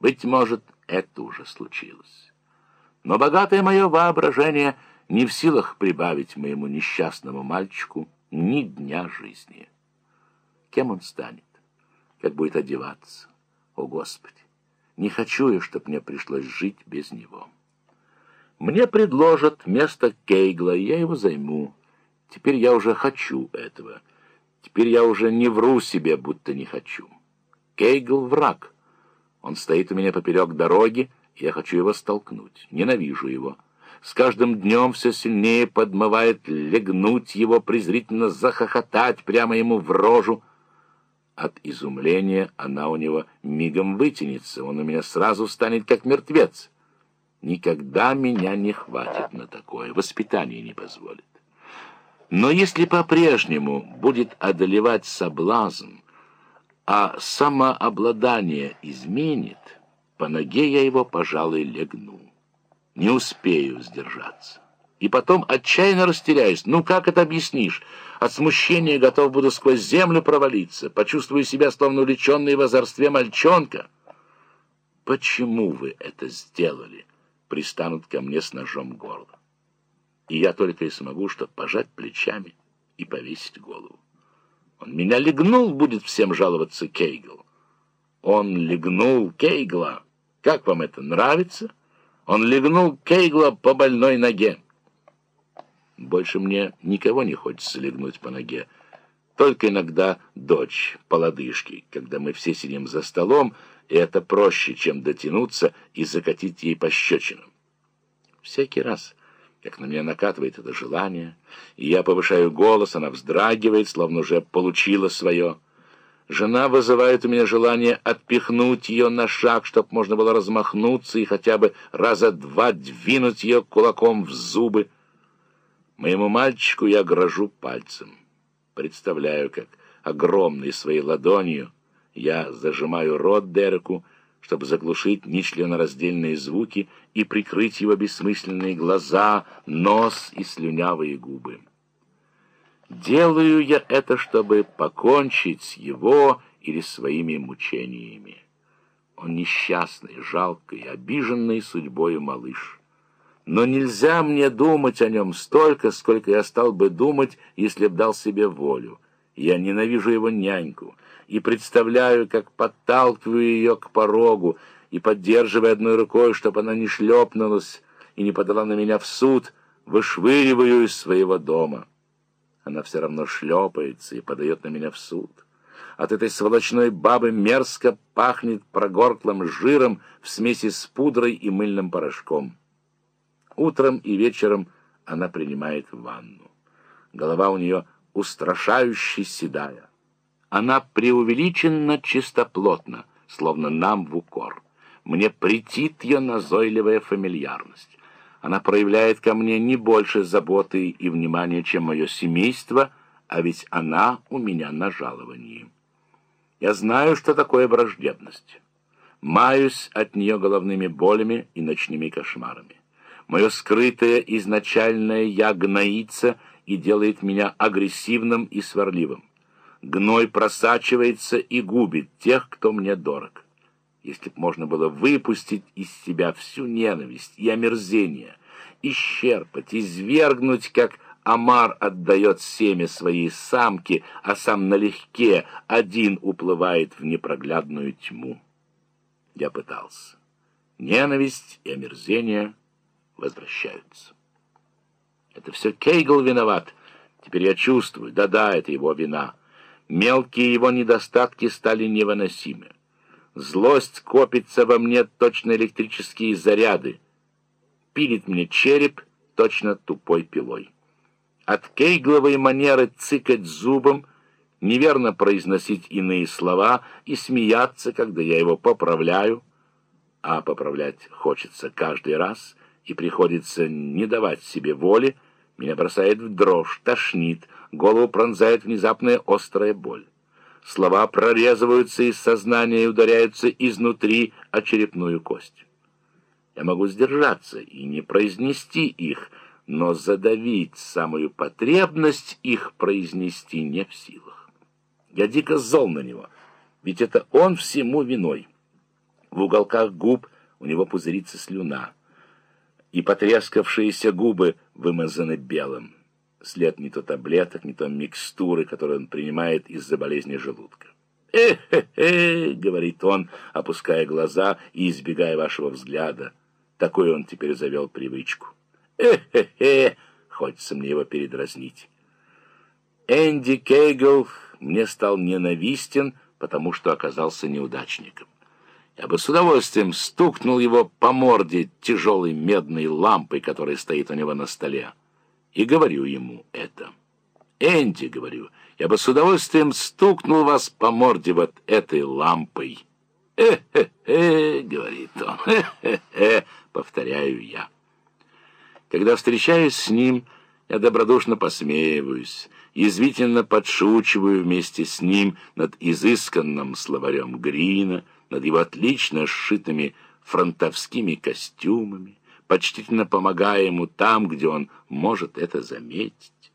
Быть может, это уже случилось. Но богатое мое воображение не в силах прибавить моему несчастному мальчику ни дня жизни. Кем он станет? Как будет одеваться? О, Господи! Не хочу я, чтоб мне пришлось жить без него. Мне предложат место Кейгла, я его займу. Теперь я уже хочу этого. Теперь я уже не вру себе, будто не хочу. Кейгл — враг. Он стоит у меня поперек дороги, и я хочу его столкнуть. Ненавижу его. С каждым днем все сильнее подмывает легнуть его, презрительно захохотать прямо ему в рожу. От изумления она у него мигом вытянется, он у меня сразу станет как мертвец. Никогда меня не хватит на такое, воспитание не позволит. Но если по-прежнему будет одолевать соблазн, а самообладание изменит, по ноге я его, пожалуй, легну. Не успею сдержаться. И потом отчаянно растеряюсь. Ну, как это объяснишь? От смущения готов буду сквозь землю провалиться, почувствую себя, словно увлеченный в озорстве мальчонка. Почему вы это сделали? Пристанут ко мне с ножом горло. И я только и смогу, что пожать плечами и повесить голову. Он меня легнул, будет всем жаловаться Кейгл. Он легнул Кейгла. Как вам это нравится? Он легнул Кейгла по больной ноге. Больше мне никого не хочется легнуть по ноге. Только иногда дочь по лодыжке, когда мы все сидим за столом, и это проще, чем дотянуться и закатить ей пощечину. Всякий раз, как на меня накатывает это желание, и я повышаю голос, она вздрагивает, словно уже получила свое. Жена вызывает у меня желание отпихнуть ее на шаг, чтобы можно было размахнуться и хотя бы раза два двинуть ее кулаком в зубы. Моему мальчику я грожу пальцем. Представляю, как огромной своей ладонью я зажимаю рот Дереку, чтобы заглушить нечленораздельные звуки и прикрыть его бессмысленные глаза, нос и слюнявые губы. Делаю я это, чтобы покончить с его или своими мучениями. Он несчастный, жалкий, обиженный судьбою малыш. Но нельзя мне думать о нем столько, сколько я стал бы думать, если б дал себе волю. Я ненавижу его няньку и представляю, как подталкиваю ее к порогу и, поддерживая одной рукой, чтобы она не шлепнулась и не подала на меня в суд, вышвыриваю из своего дома. Она все равно шлепается и подает на меня в суд. От этой сволочной бабы мерзко пахнет прогорклым жиром в смеси с пудрой и мыльным порошком. Утром и вечером она принимает ванну. Голова у нее устрашающе седая. Она преувеличенно чистоплотна, словно нам в укор. Мне претит ее назойливая фамильярность. Она проявляет ко мне не больше заботы и внимания, чем мое семейство, а ведь она у меня на жаловании. Я знаю, что такое враждебность. Маюсь от нее головными болями и ночными кошмарами. Мое скрытое изначальное «я» гноится и делает меня агрессивным и сварливым. Гной просачивается и губит тех, кто мне дорог. Если б можно было выпустить из себя всю ненависть и омерзение, исчерпать, извергнуть, как Амар отдает семя своей самке, а сам налегке один уплывает в непроглядную тьму. Я пытался. Ненависть и омерзение — возвращаются. Это все Кейгл виноват. Теперь я чувствую, да-да, это его вина. Мелкие его недостатки стали невыносимы. Злость копится во мне точно электрические заряды. Пилит мне череп точно тупой пилой. От кейгловой манеры цыкать зубом, неверно произносить иные слова и смеяться, когда я его поправляю, а поправлять хочется каждый раз — и приходится не давать себе воли, меня бросает в дрожь, тошнит, голову пронзает внезапная острая боль. Слова прорезываются из сознания и ударяются изнутри о черепную кость. Я могу сдержаться и не произнести их, но задавить самую потребность их произнести не в силах. Я дико зол на него, ведь это он всему виной. в уголках губ у него пузырится слюна, и потрескавшиеся губы вымазаны белым. След не то таблеток, не то микстуры, которую он принимает из-за болезни желудка. «Э-хе-хе!» — говорит он, опуская глаза и избегая вашего взгляда. Такой он теперь завел привычку. «Э-хе-хе!» — хочется мне его передразнить. Энди Кейгл мне стал ненавистен, потому что оказался неудачником. Я бы с удовольствием стукнул его по морде тяжелой медной лампой, которая стоит у него на столе, и говорю ему это. «Энди, — говорю, — я бы с удовольствием стукнул вас по морде вот этой лампой». «Э-хе-хе», — говорит он, «э-хе-хе», — повторяю я. Когда встречаюсь с ним, я добродушно посмеиваюсь, язвительно подшучиваю вместе с ним над изысканным словарем Грина, над его отлично сшитыми фронтовскими костюмами, почтительно помогая ему там, где он может это заметить.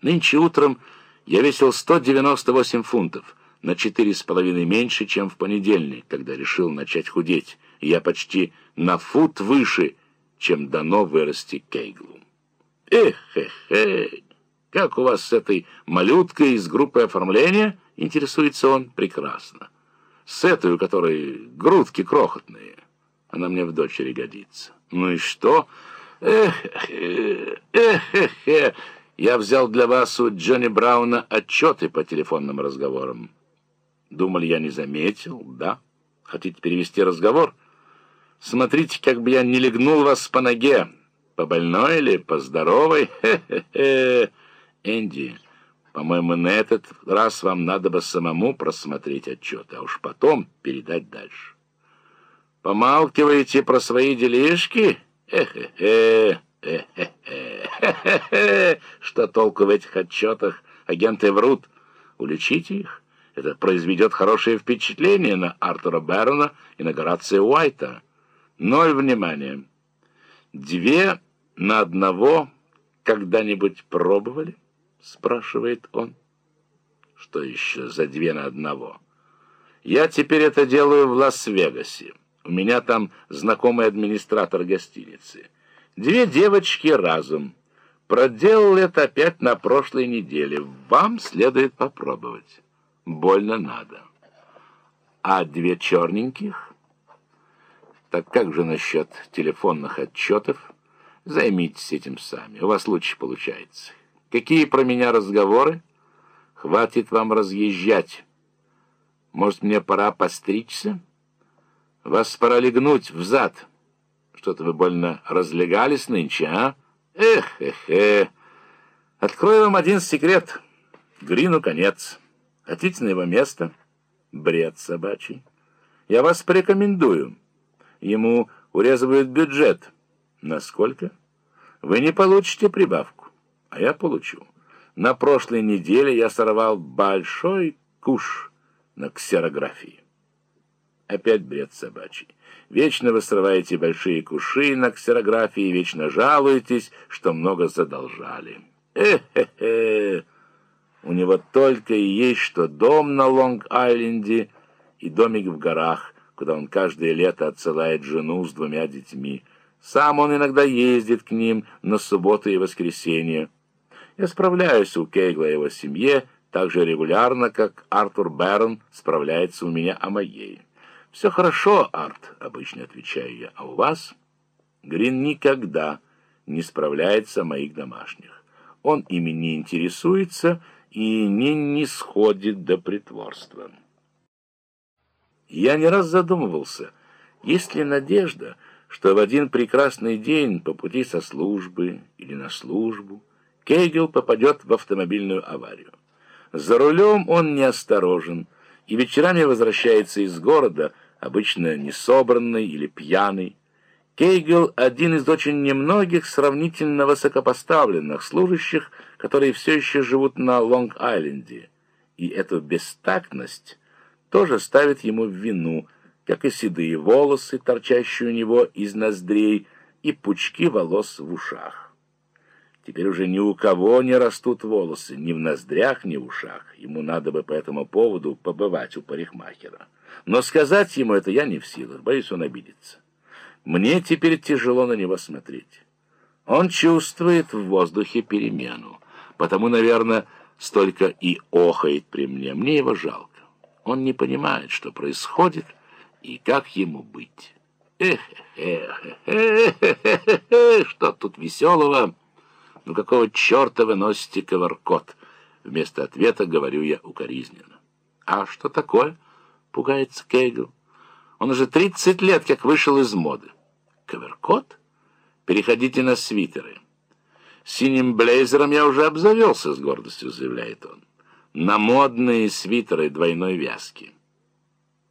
Нынче утром я весил 198 фунтов, на четыре с половиной меньше, чем в понедельник, когда решил начать худеть, я почти на фут выше, чем дано вырасти Кейглу. Эх-эх-эх! Как у вас с этой малюткой из группы оформления? Интересуется он прекрасно. С этой, у которой грудки крохотные. Она мне в дочери годится. Ну и что? Эх-эх-эх! Я взял для вас у Джонни Брауна отчеты по телефонным разговорам. Думали, я не заметил, да? Хотите перевести разговор? Смотрите, как бы я не легнул вас по ноге. По больной или по здоровой? Хе-хе-хе. Энди, по-моему, на этот раз вам надо бы самому просмотреть отчет, а уж потом передать дальше. Помалкиваете про свои делишки? Что толку в этих отчетах? Агенты врут. Уличите их. Это произведет хорошее впечатление на Артура Бэрона и на Горация Уайта. Ноль внимания. Две на одного когда-нибудь пробовали? Спрашивает он. Что еще за две на одного? Я теперь это делаю в Лас-Вегасе. У меня там знакомый администратор гостиницы. Две девочки разом. Проделал это опять на прошлой неделе. Вам следует попробовать. Больно надо. А две черненьких? Так как же насчет телефонных отчетов? Займитесь этим сами. У вас лучше получается. Какие про меня разговоры? Хватит вам разъезжать. Может, мне пора постричься? Вас пора легнуть взад. Что-то вы больно разлегались нынче, а? Эх, эх, эх. Открою вам один секрет. Грину конец. Хотите на его место? Бред собачий. Я вас порекомендую. Ему урезывают бюджет. Насколько? Вы не получите прибавку, а я получу. На прошлой неделе я сорвал большой куш на ксерографии. Опять бред собачий. Вечно вы срываете большие куши на ксерографии, вечно жалуетесь, что много задолжали. Э-хе-хе! У него только и есть что дом на Лонг-Айленде и домик в горах, куда он каждое лето отсылает жену с двумя детьми. Сам он иногда ездит к ним на субботу и воскресенье. Я справляюсь у Кейгла и его семье так же регулярно, как Артур Бэрон справляется у меня о моей. «Все хорошо, Арт», — обычно отвечаю я, — «а у вас?» Грин никогда не справляется о моих домашних. Он ими не интересуется и не, не сходит до притворства. Я не раз задумывался, есть ли надежда, что в один прекрасный день по пути со службы или на службу Кейгел попадет в автомобильную аварию. За рулем он неосторожен и вечерами возвращается из города, обычно несобранный или пьяный. Кейгел — один из очень немногих сравнительно высокопоставленных служащих, которые все еще живут на Лонг-Айленде, и эту бестактность тоже ставит ему в вину, как и седые волосы, торчащие у него из ноздрей, и пучки волос в ушах. Теперь уже ни у кого не растут волосы, ни в ноздрях, ни в ушах. Ему надо бы по этому поводу побывать у парикмахера. Но сказать ему это я не в силах, боюсь, он обидится. Мне теперь тяжело на него смотреть. Он чувствует в воздухе перемену, потому, наверное, столько и охает при мне. Мне его жалко. Он не понимает, что происходит и как ему быть. Эх, эх, эх, эх, эх, эх, что тут веселого? «Ну какого черта вы носите коверкот?» Вместо ответа говорю я укоризненно. «А что такое?» — пугается Кейгл. «Он уже тридцать лет как вышел из моды». «Коверкот? Переходите на свитеры». «Синим блейзером я уже обзавелся», — с гордостью заявляет он. «На модные свитеры двойной вязки».